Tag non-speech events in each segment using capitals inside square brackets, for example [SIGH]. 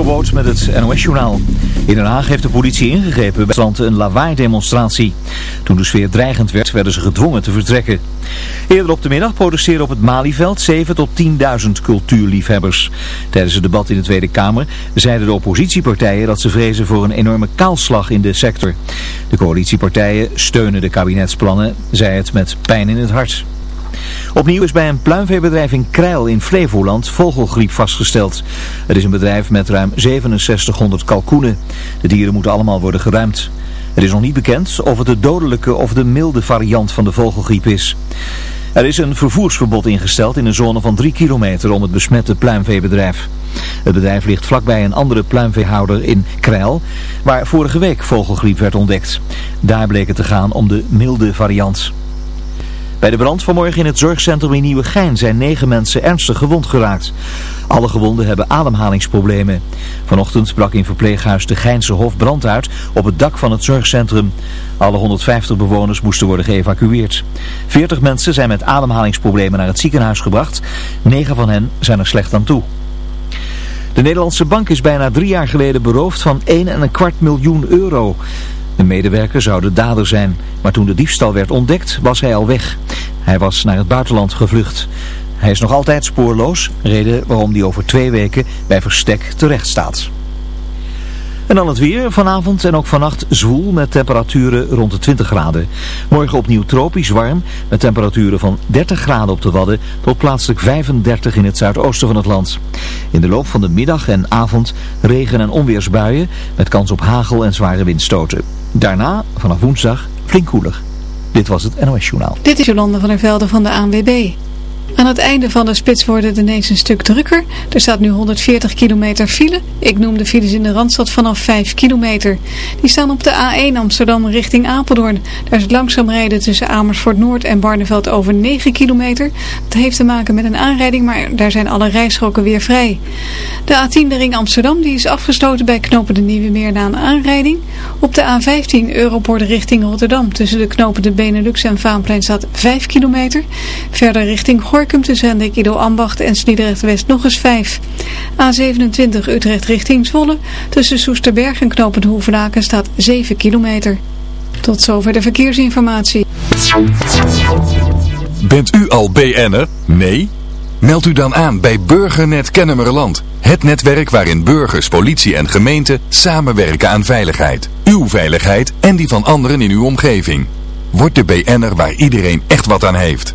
Jobboot met het NOS-journaal. In Den Haag heeft de politie ingegrepen bij een lawaai-demonstratie. Toen de sfeer dreigend werd, werden ze gedwongen te vertrekken. Eerder op de middag protesteerden op het Malieveld 7 tot 10.000 cultuurliefhebbers. Tijdens het debat in de Tweede Kamer zeiden de oppositiepartijen dat ze vrezen voor een enorme kaalslag in de sector. De coalitiepartijen steunen de kabinetsplannen, zei het met pijn in het hart. Opnieuw is bij een pluimveebedrijf in Krijl in Flevoland vogelgriep vastgesteld. Het is een bedrijf met ruim 6700 kalkoenen. De dieren moeten allemaal worden geruimd. Het is nog niet bekend of het de dodelijke of de milde variant van de vogelgriep is. Er is een vervoersverbod ingesteld in een zone van 3 kilometer om het besmette pluimveebedrijf. Het bedrijf ligt vlakbij een andere pluimveehouder in Krijl, waar vorige week vogelgriep werd ontdekt. Daar bleek het te gaan om de milde variant. Bij de brand vanmorgen in het zorgcentrum in Nieuwegein zijn negen mensen ernstig gewond geraakt. Alle gewonden hebben ademhalingsproblemen. Vanochtend brak in verpleeghuis de Geinse Hof brand uit op het dak van het zorgcentrum. Alle 150 bewoners moesten worden geëvacueerd. 40 mensen zijn met ademhalingsproblemen naar het ziekenhuis gebracht. Negen van hen zijn er slecht aan toe. De Nederlandse bank is bijna drie jaar geleden beroofd van 1,25 miljoen euro. De medewerker zou de dader zijn, maar toen de diefstal werd ontdekt was hij al weg. Hij was naar het buitenland gevlucht. Hij is nog altijd spoorloos, reden waarom hij over twee weken bij Verstek terecht staat. En dan het weer. Vanavond en ook vannacht zwoel met temperaturen rond de 20 graden. Morgen opnieuw tropisch warm met temperaturen van 30 graden op de Wadden tot plaatselijk 35 in het zuidoosten van het land. In de loop van de middag en avond regen- en onweersbuien met kans op hagel en zware windstoten. Daarna, vanaf woensdag, flink koeler. Dit was het NOS Journaal. Dit is Jolande van der Velde van de ANWB. Aan het einde van de spits worden het ineens een stuk drukker. Er staat nu 140 kilometer file. Ik noem de files in de Randstad vanaf 5 kilometer. Die staan op de A1 Amsterdam richting Apeldoorn. Daar is het langzaam rijden tussen Amersfoort Noord en Barneveld over 9 kilometer. Dat heeft te maken met een aanrijding, maar daar zijn alle rijstroken weer vrij. De A10 de ring Amsterdam die is afgesloten bij knopen de Nieuwe Meer na een aanrijding. Op de A15 Europort richting Rotterdam tussen de knopen de Benelux en Vaanplein staat 5 kilometer. Verder richting Gorkum tussen Hendrik Ido Ambacht en Sliedrecht West nog eens 5. A27 Utrecht richting Zwolle tussen Soesterberg en Knopend Hoevenaken staat 7 kilometer. Tot zover de verkeersinformatie. Bent u al BN'er? Nee? Meld u dan aan bij Burgernet Kennemerland. Het netwerk waarin burgers, politie en gemeente samenwerken aan veiligheid. Uw veiligheid en die van anderen in uw omgeving. Word de BN'er waar iedereen echt wat aan heeft.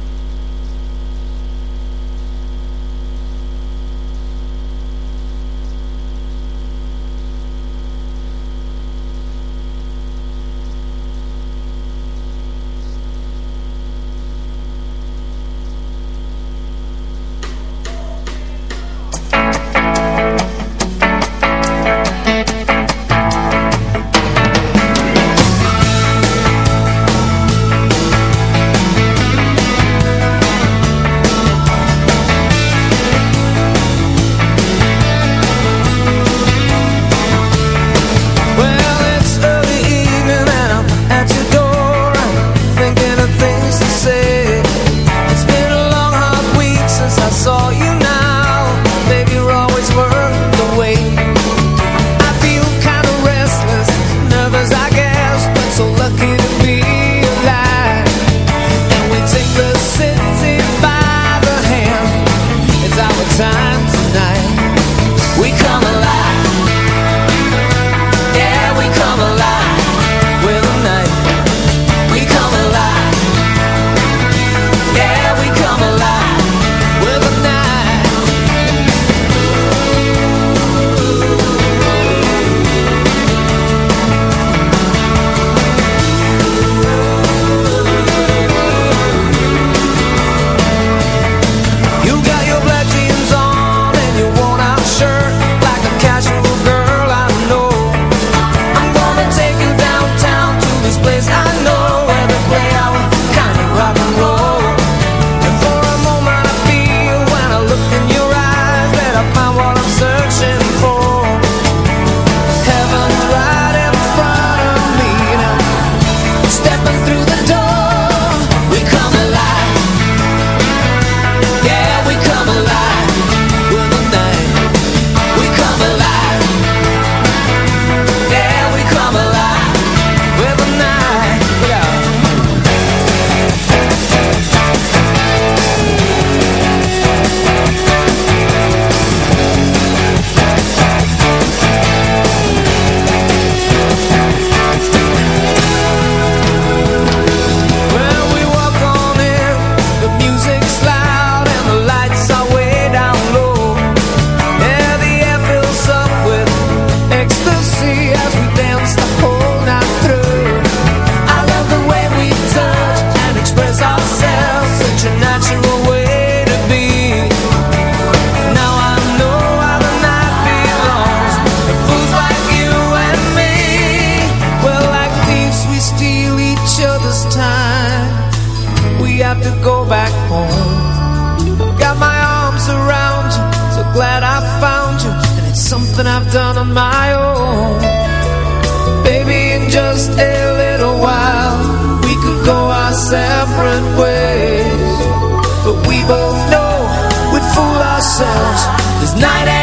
But we both know we'd fool ourselves. This night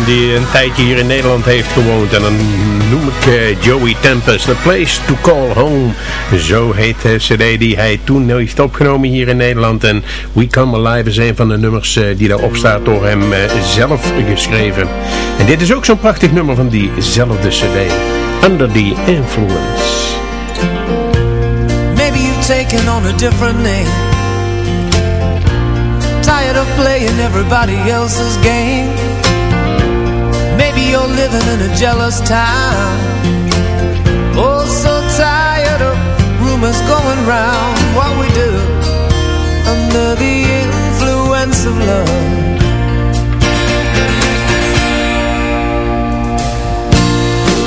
Die een tijdje hier in Nederland heeft gewoond. En dan noem ik eh, Joey Tempest, The Place to Call Home. Zo heet de cd die hij toen heeft opgenomen hier in Nederland. En We Come Alive is een van de nummers eh, die daarop staat door hem eh, zelf geschreven. En dit is ook zo'n prachtig nummer van diezelfde cd. Under the Influence. Maybe you've taken on a different name Tired of playing everybody else's game Maybe you're living in a jealous town Oh, so tired of rumors going round. What we do under the influence of love.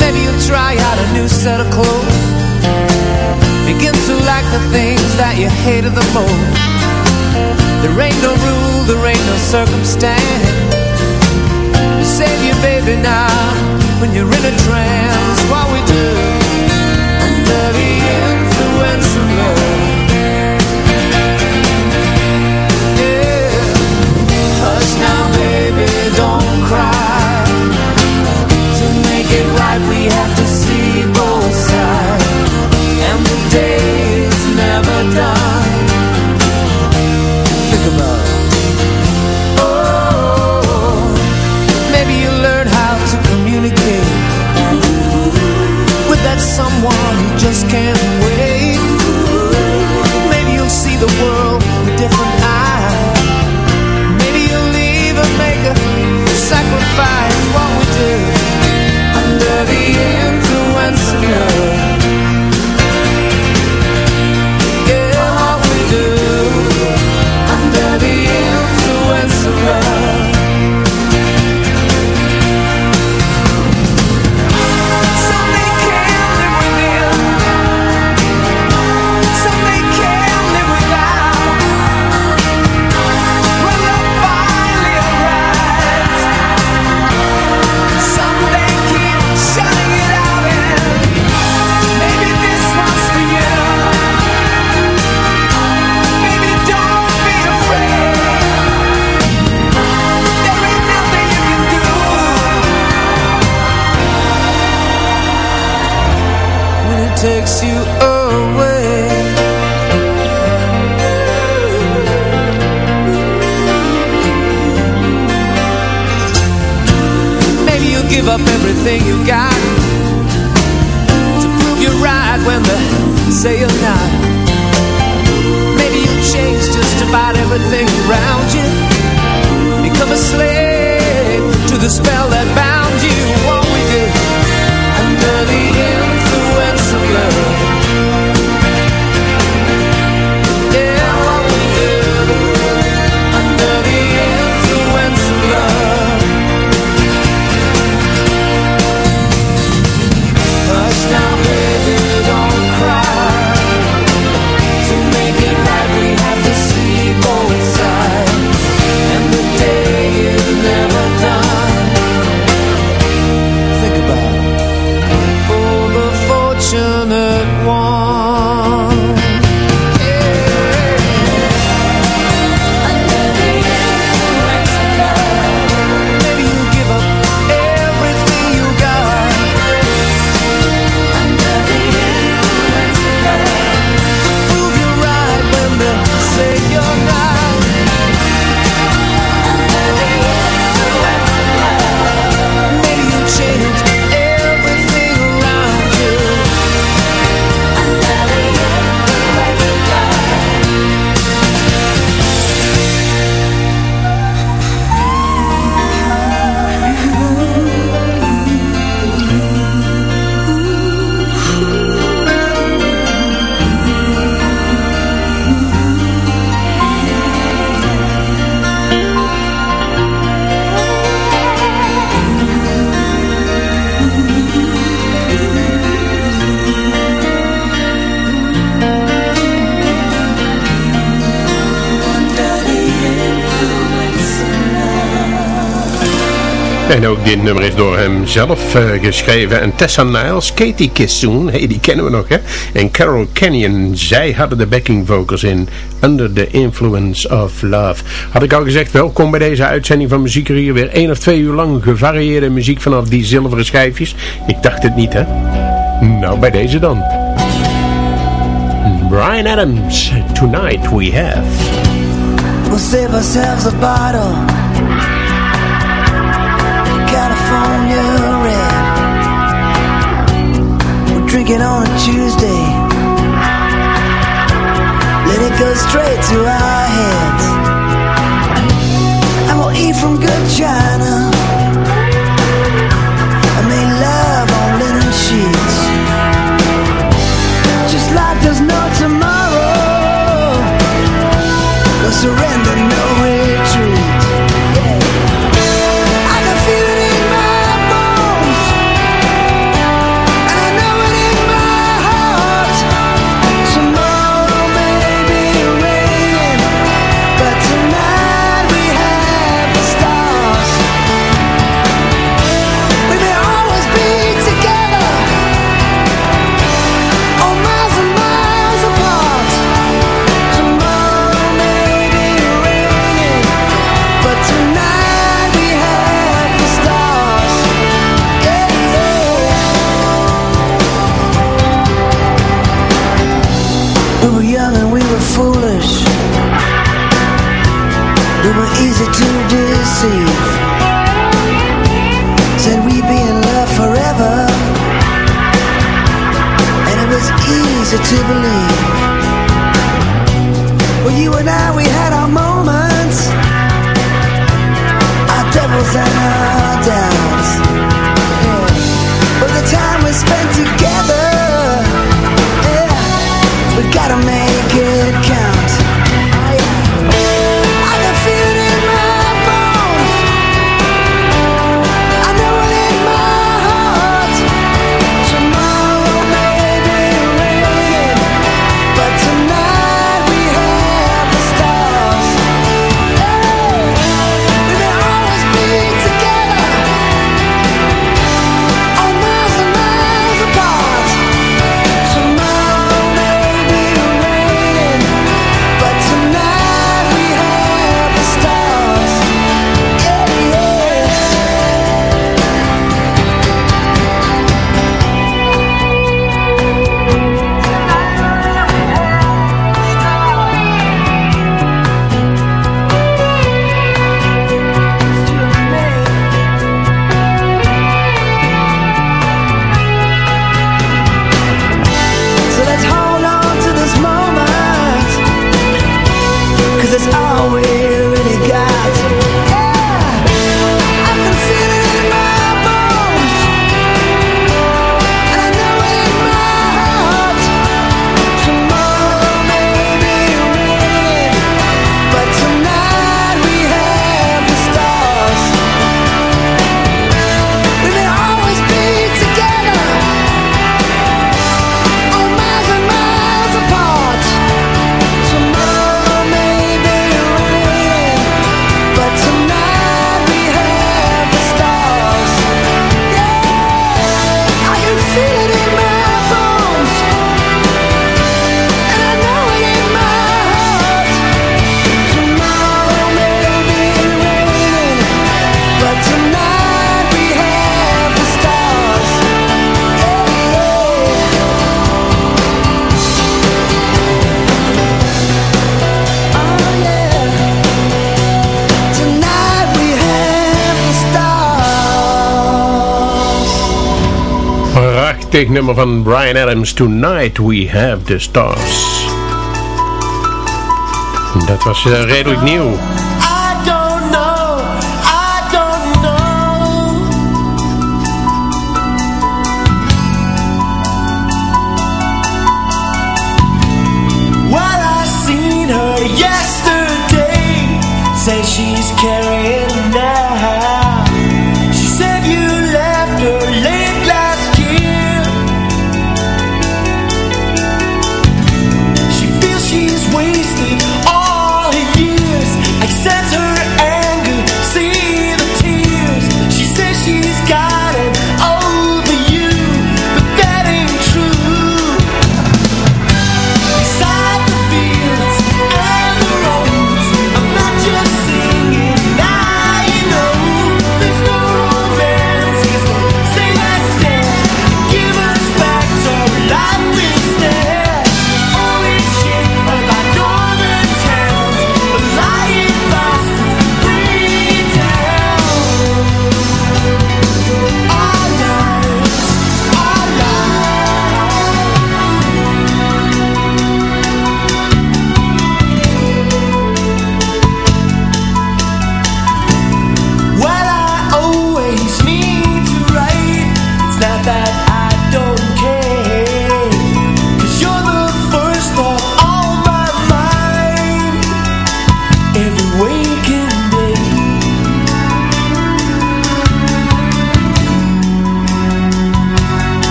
Maybe you'll try out a new set of clothes. Begin to like the things that you hated the most. There ain't no rule, there ain't no circumstance Save your baby now. When you're in a trance What we do Under the influence of love. Yeah. Hush now baby, don't cry. To make it right we have just can't wait. Maybe you'll see the world with different [LAUGHS] En ook dit nummer is door hem zelf uh, geschreven. En Tessa Niles, Katie Kissoon, hey, die kennen we nog hè. En Carol Canyon, zij hadden de backing vocals in Under the Influence of Love. Had ik al gezegd, welkom bij deze uitzending van Muziekerier. Weer één of twee uur lang gevarieerde muziek vanaf die zilveren schijfjes. Ik dacht het niet hè. Nou, bij deze dan. Brian Adams, Tonight We Have. We'll save ourselves a bottle We'll drink it on a Tuesday. Let it go straight to our heads. And we'll eat from good china. And make love on linen sheets. Just like there's no tomorrow. No surrender, nummer van Brian Adams. Tonight we have the stars. Dat was uh, redelijk nieuw.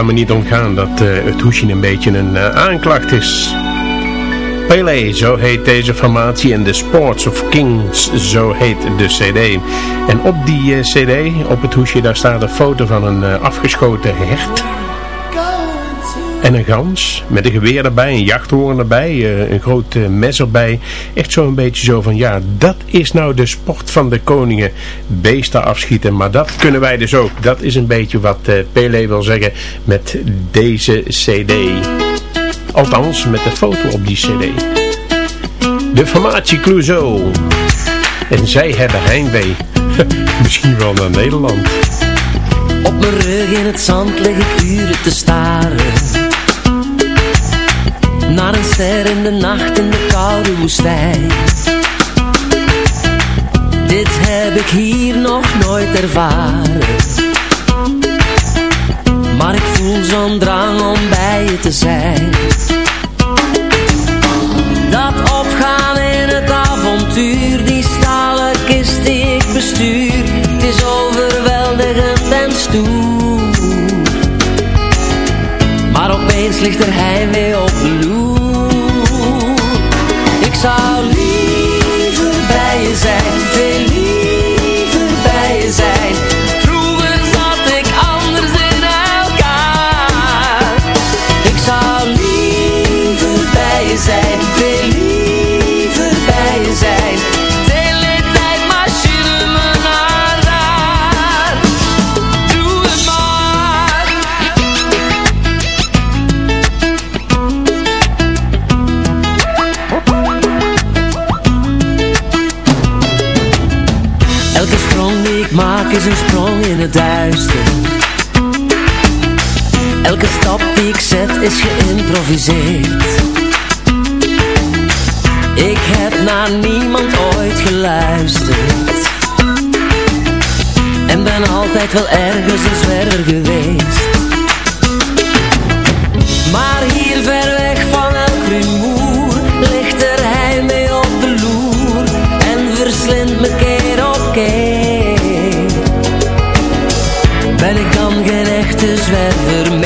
Kan me niet ontgaan dat eh, het hoesje een beetje een eh, aanklacht is. Pele, zo heet deze formatie en The Sports of Kings, zo heet de cd. En op die eh, cd, op het hoesje, daar staat een foto van een afgeschoten hert. En een gans, met een geweer erbij, een jachthoorn erbij, eh, een groot eh, mes erbij. Echt zo'n beetje zo van, ja, dat is nou de sport van de koningen. Beesten afschieten, maar dat kunnen wij dus ook. Dat is een beetje wat eh, Pele wil zeggen met deze cd. Althans, met de foto op die cd. De formatie Clouseau. En zij hebben heimwee. [LAUGHS] Misschien wel naar Nederland. Op mijn rug in het zand lig ik uren te staren Naar een ster in de nacht in de koude woestijn. Dit heb ik hier nog nooit ervaren. Maar ik voel zo'n drang om bij je te zijn. Dat opgaan in het avontuur Die stalen kist die ik bestuur Het is overweldigend en stoer opeens ligt er heimwee op de loer. Ik zou is een sprong in het duister. Elke stap die ik zet is geïmproviseerd. Ik heb naar niemand ooit geluisterd. En ben altijd wel ergens een zwerver geweest. Maar hier ver weg van elk rumoer Ligt er heimwee op de loer En verslindt me keer op keer geen echte zwerver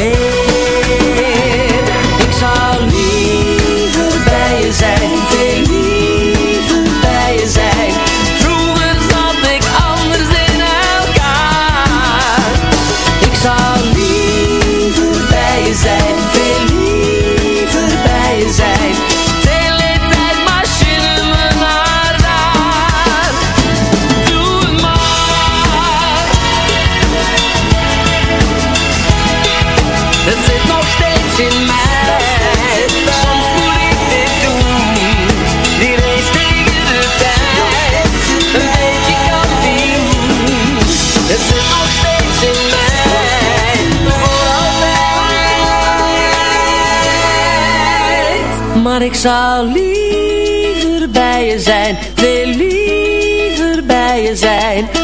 zou liever bij je zijn Veel liever bij je zijn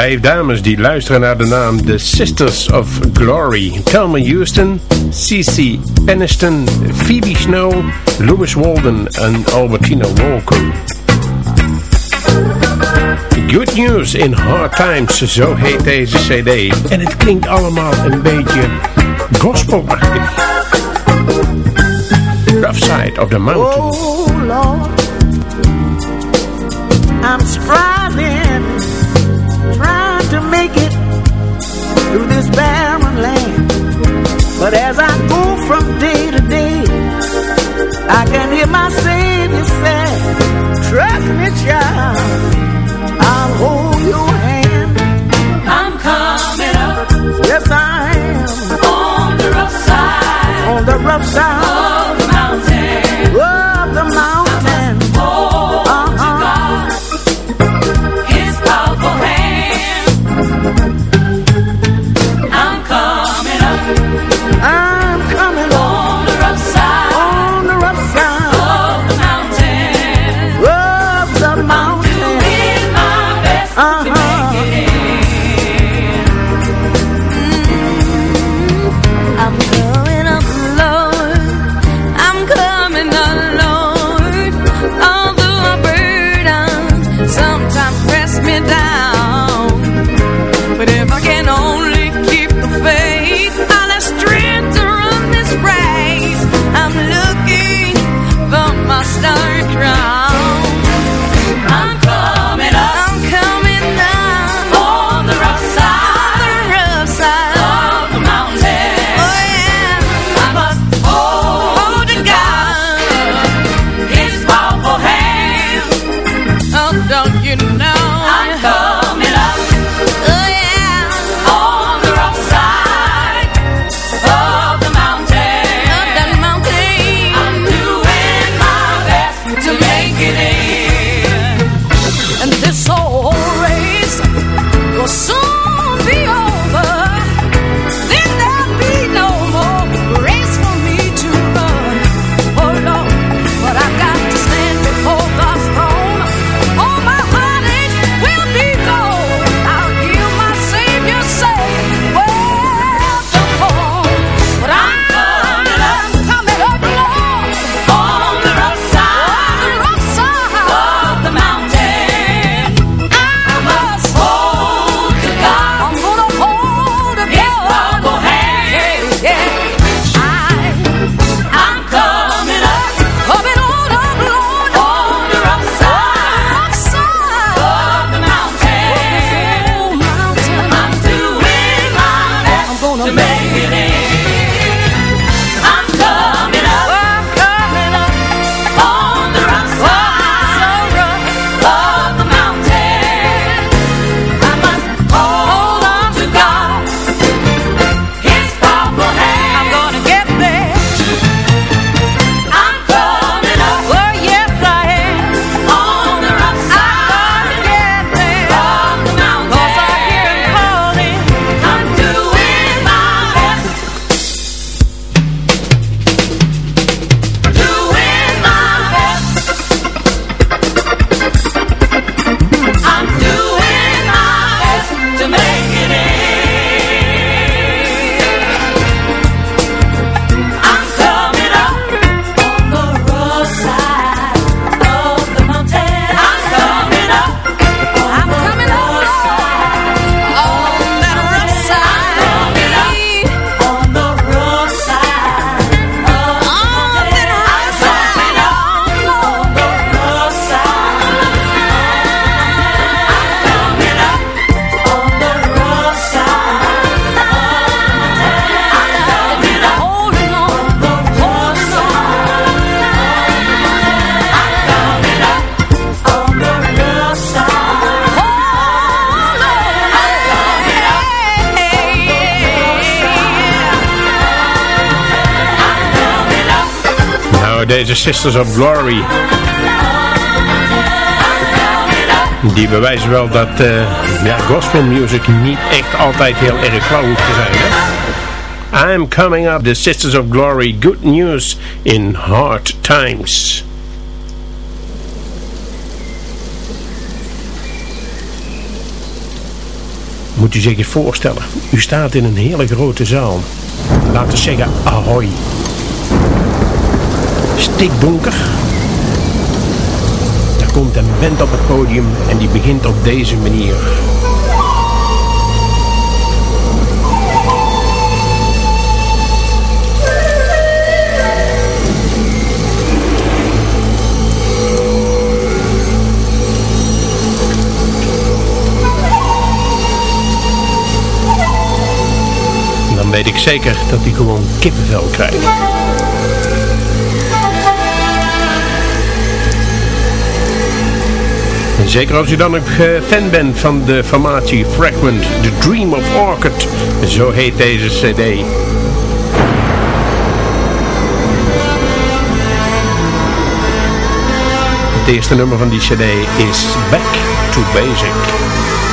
Vijf dames die luisteren naar de naam The Sisters of Glory. Thelma Houston, Cece Peniston, Phoebe Snow, Lewis Walden en Albertina Walker. Good News in Hard Times, zo heet deze cd. En het klinkt allemaal een beetje gospelachtig. Rough Side of the Mountain. Oh Lord, I'm surprised. But as I go from day to day, I can hear my Savior say, Trust me, child, I'll hold your hand. I'm coming up. Yes, I am. On the rough side. On the rough side. Oh. Sisters of Glory. Die bewijzen wel dat eh, ja, gospel music niet echt altijd heel erg flauw hoeft te zijn. Hè? I'm coming up, the Sisters of Glory, good news in hard times. Moet u zich voorstellen, u staat in een hele grote zaal. Laten we zeggen, ahoy stikdonker. Er komt een band op het podium en die begint op deze manier. Dan weet ik zeker dat hij gewoon kippenvel krijgt. Zeker als u dan ook eh, fan bent van de formatie Fragment, The Dream of Orchid. Zo heet deze cd. Het eerste nummer van die cd is Back to Basic.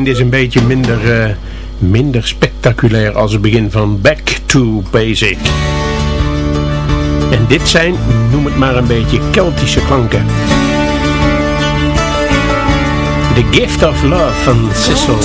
Einde is een beetje minder, uh, minder spectaculair als het begin van Back to Basic. En dit zijn, noem het maar een beetje, Keltische klanken. The Gift of Love van Sissel.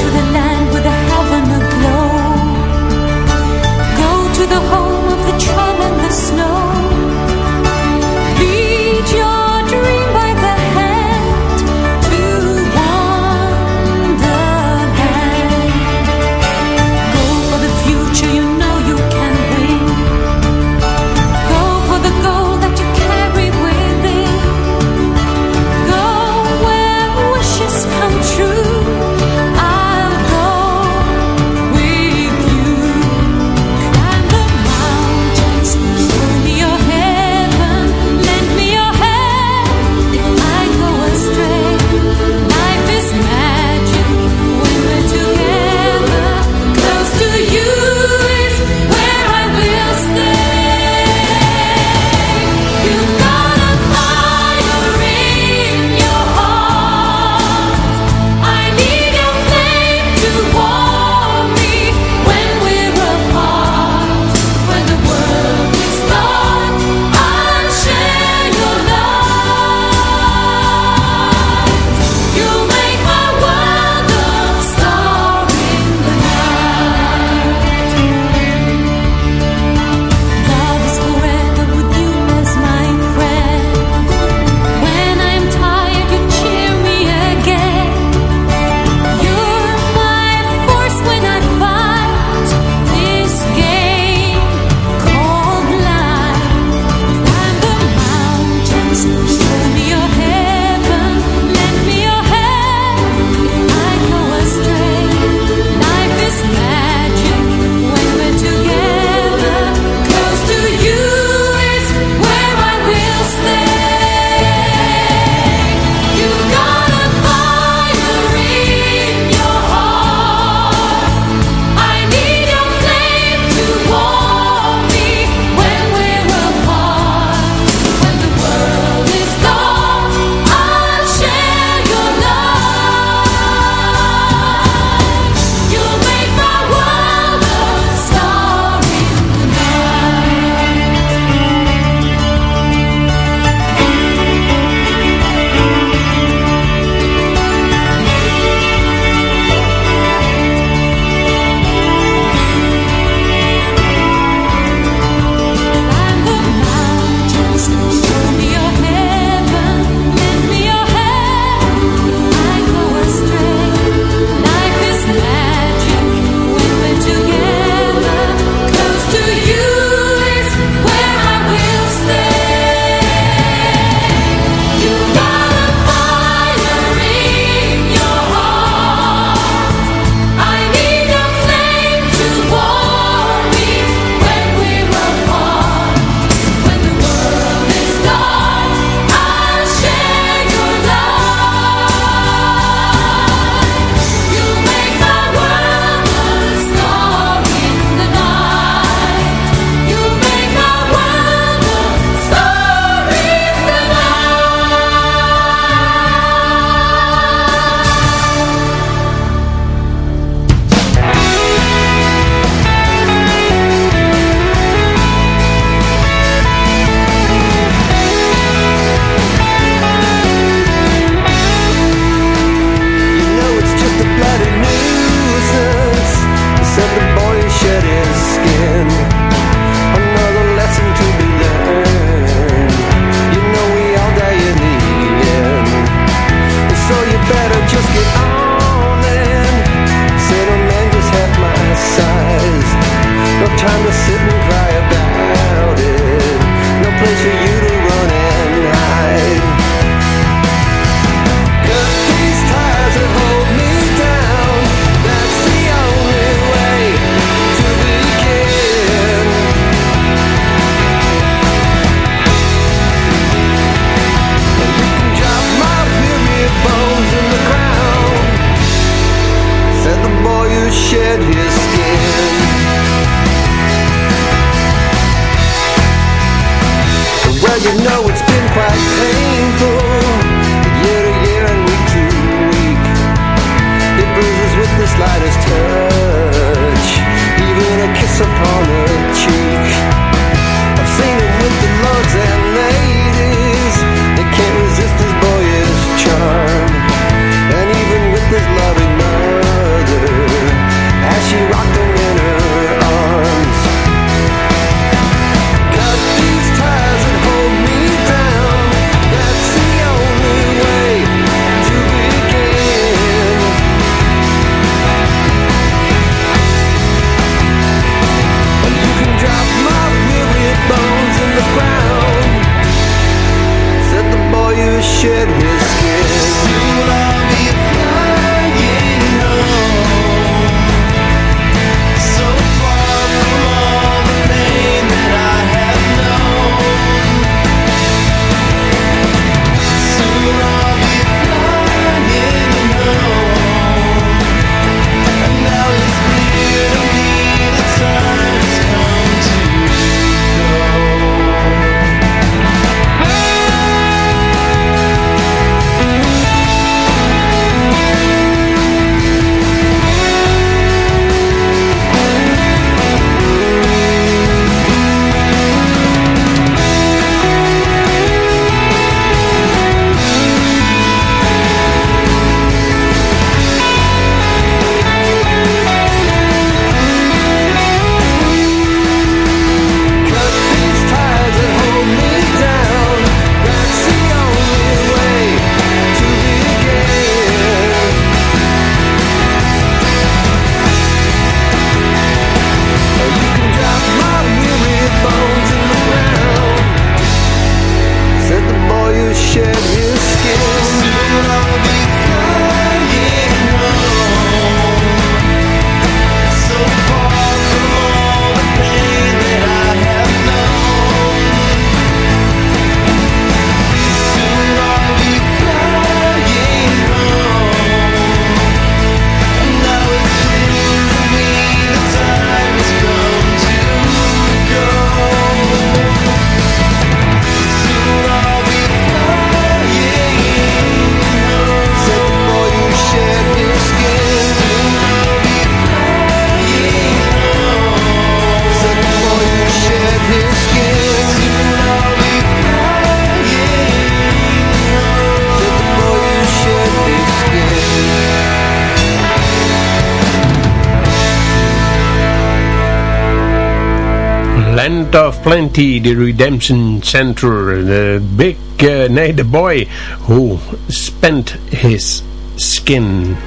Plenty, the Redemption Center, the big, uh, nee, the boy who spent his skin.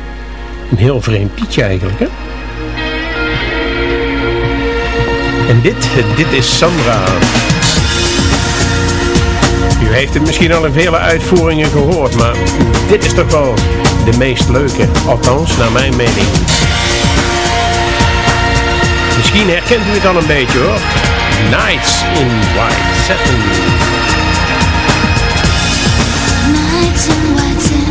Een heel vreemd liedje eigenlijk, hè? En dit, dit is Sandra. U heeft het misschien al in vele uitvoeringen gehoord, maar dit is toch wel de meest leuke. Althans, naar mijn mening. Misschien herkent u het al een beetje hoor. Nights in White Satin. Nights in white satin,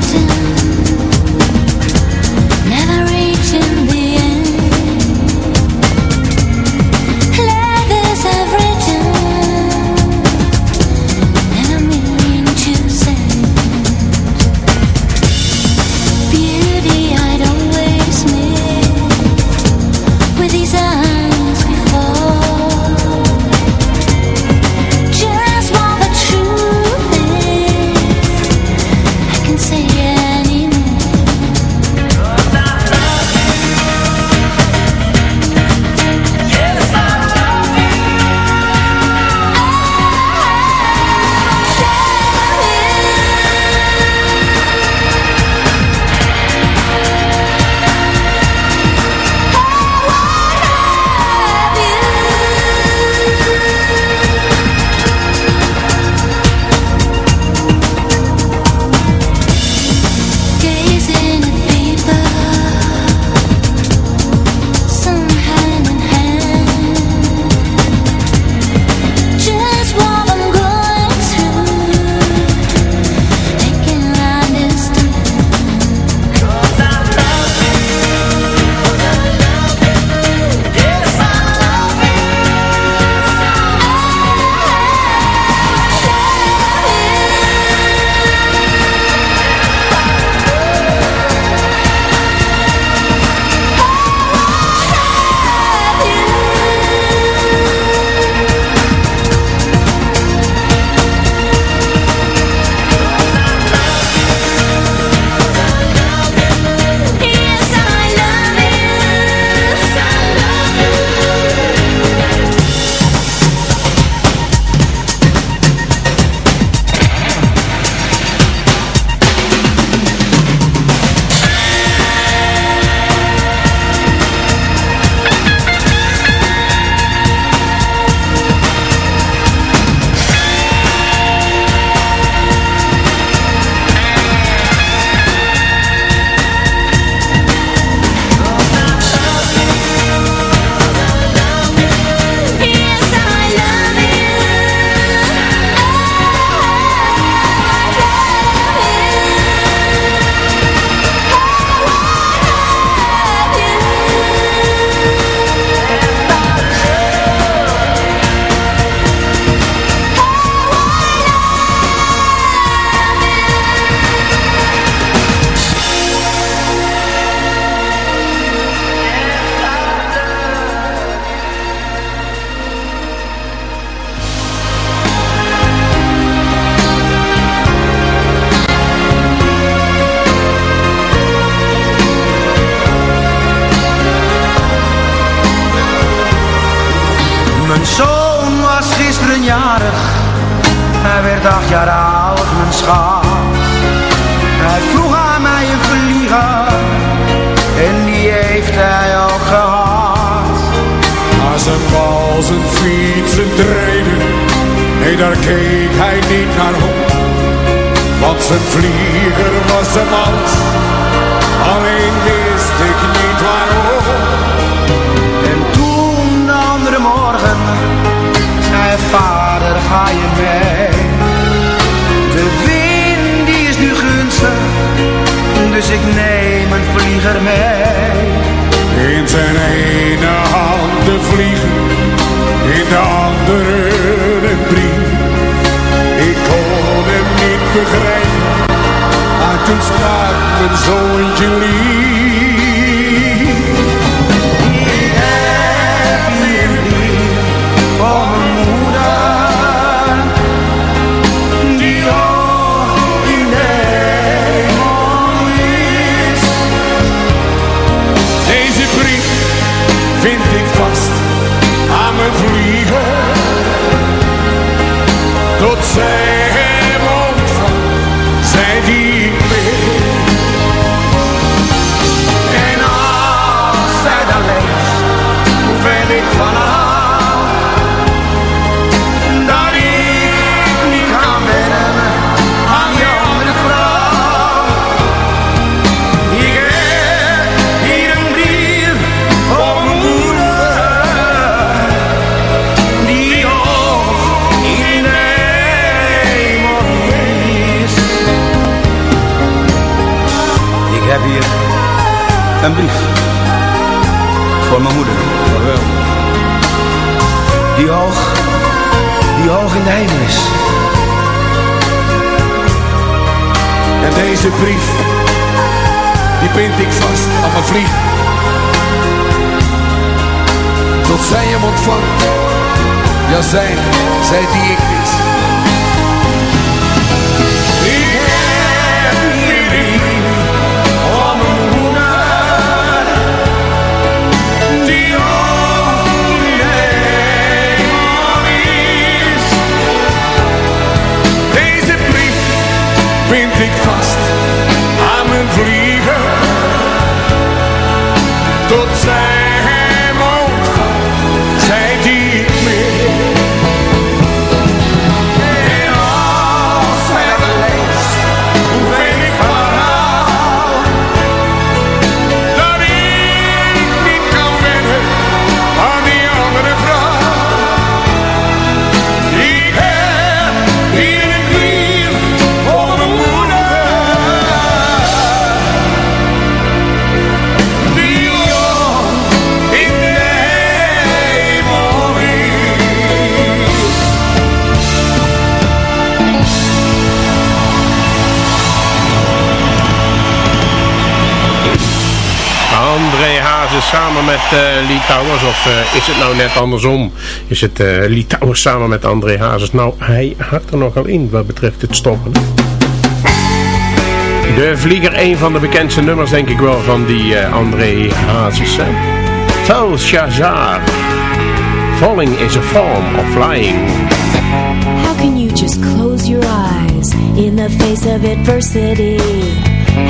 hij, vader ga je mee. De wind die is nu gunstig, dus ik neem een vlieger mee. In zijn ene hand de vliegen, in de andere een brief. Ik kon hem niet begrijpen, maar toen sprak mijn zoontje lief. Een brief voor mijn moeder. Vaarwel. Die hoog, die hoog in de hemel is. En deze brief, die bind ik vast aan mijn vlieg. Tot zij hem ontvangt. Ja, zij, zij die ik mis. Of eh, is het nou net andersom? Is het Lee Towers samen met André Hazes? Nou, hij hakt er nogal in wat betreft het stoppen. De Vlieger, een van de bekendste nummers denk ik wel van die eh, André Hazes. Tel Shazar. Falling is a form of flying. How can you just close your eyes in the face of adversity?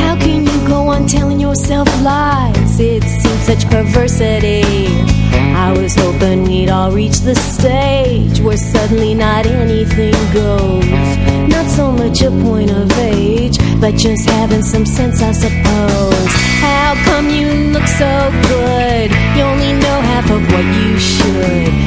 How can you go on telling yourself lies? It seems such perversity. I was hoping we'd all reach the stage where suddenly not anything goes. Not so much a point of age, but just having some sense, I suppose. How come you look so good? You only know half of what you should.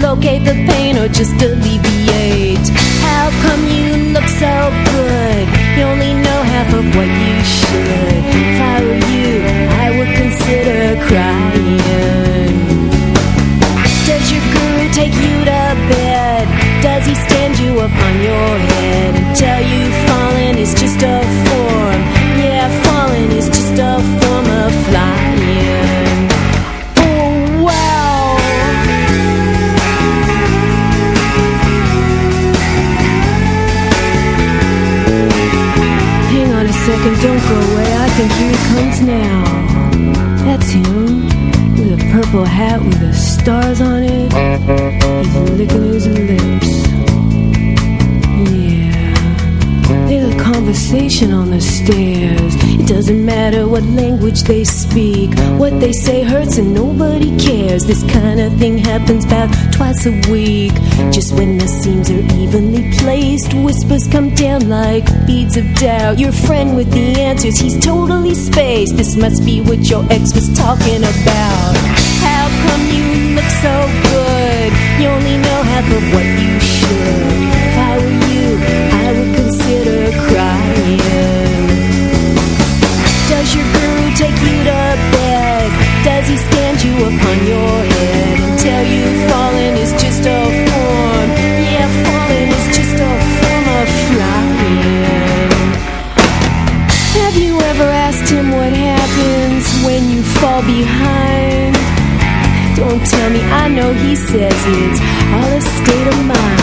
Locate the pain or just alleviate? Language they speak. What they say hurts and nobody cares. This kind of thing happens about twice a week. Just when the seams are evenly placed, whispers come down like beads of doubt. Your friend with the answers, he's totally spaced. This must be what your ex was talking about. How come you look so good? You only know half of what you should. If I were you, I would consider crying. Tell me, I know he says it's all a state of mind,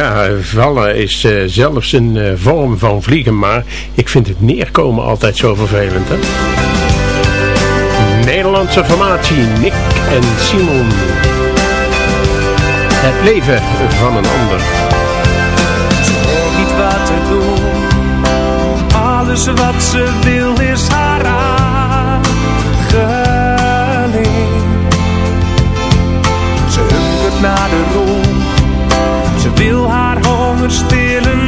Ja, vallen is eh, zelfs een eh, vorm van vliegen, maar ik vind het neerkomen altijd zo vervelend. Hè? Nederlandse formatie, Nick en Simon. Het leven van een ander. Ze weet niet wat te doen. Alles wat ze wil is haar aangeleen. Ze hunkert naar de roem. Honger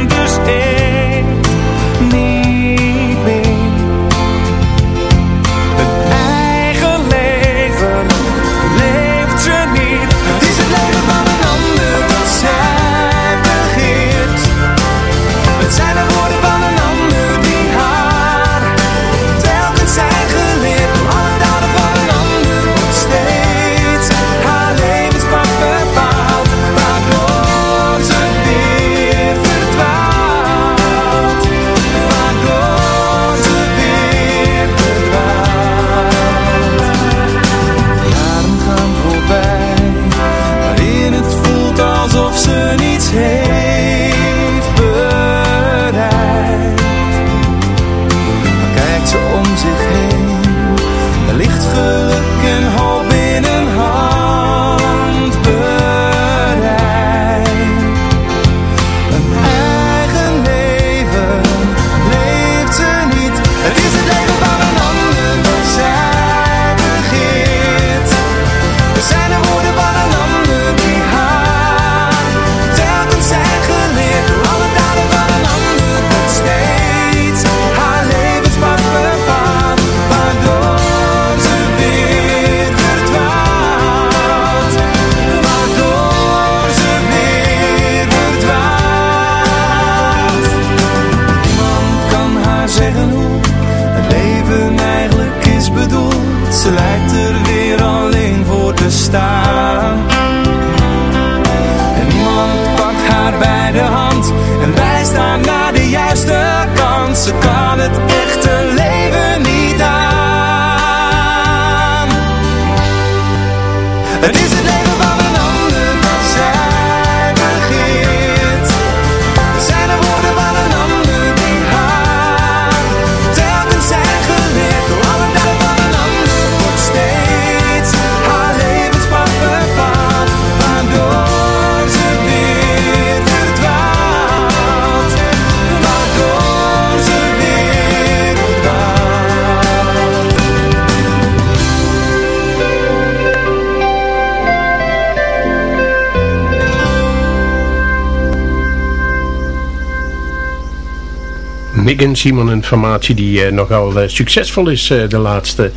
En Simon, een formatie die eh, nogal eh, succesvol is eh, de laatste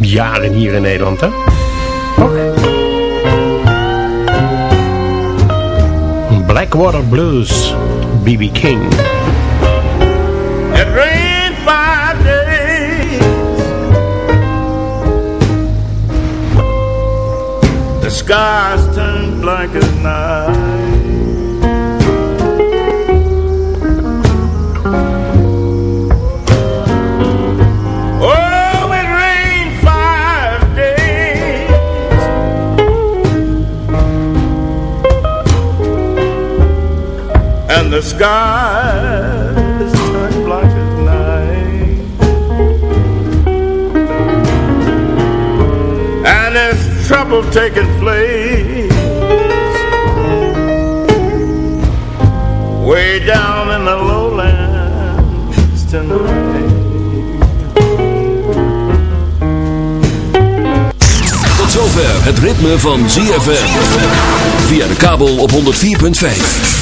jaren hier in Nederland. Hè? Blackwater Blues, B.B. King. It rained five days. The skies turned black as night. The skies turned black as night. And there's trouble taking place way down in the lowlands tonight. Tot zover het ritme van ZFM. Via de kabel op 104.5.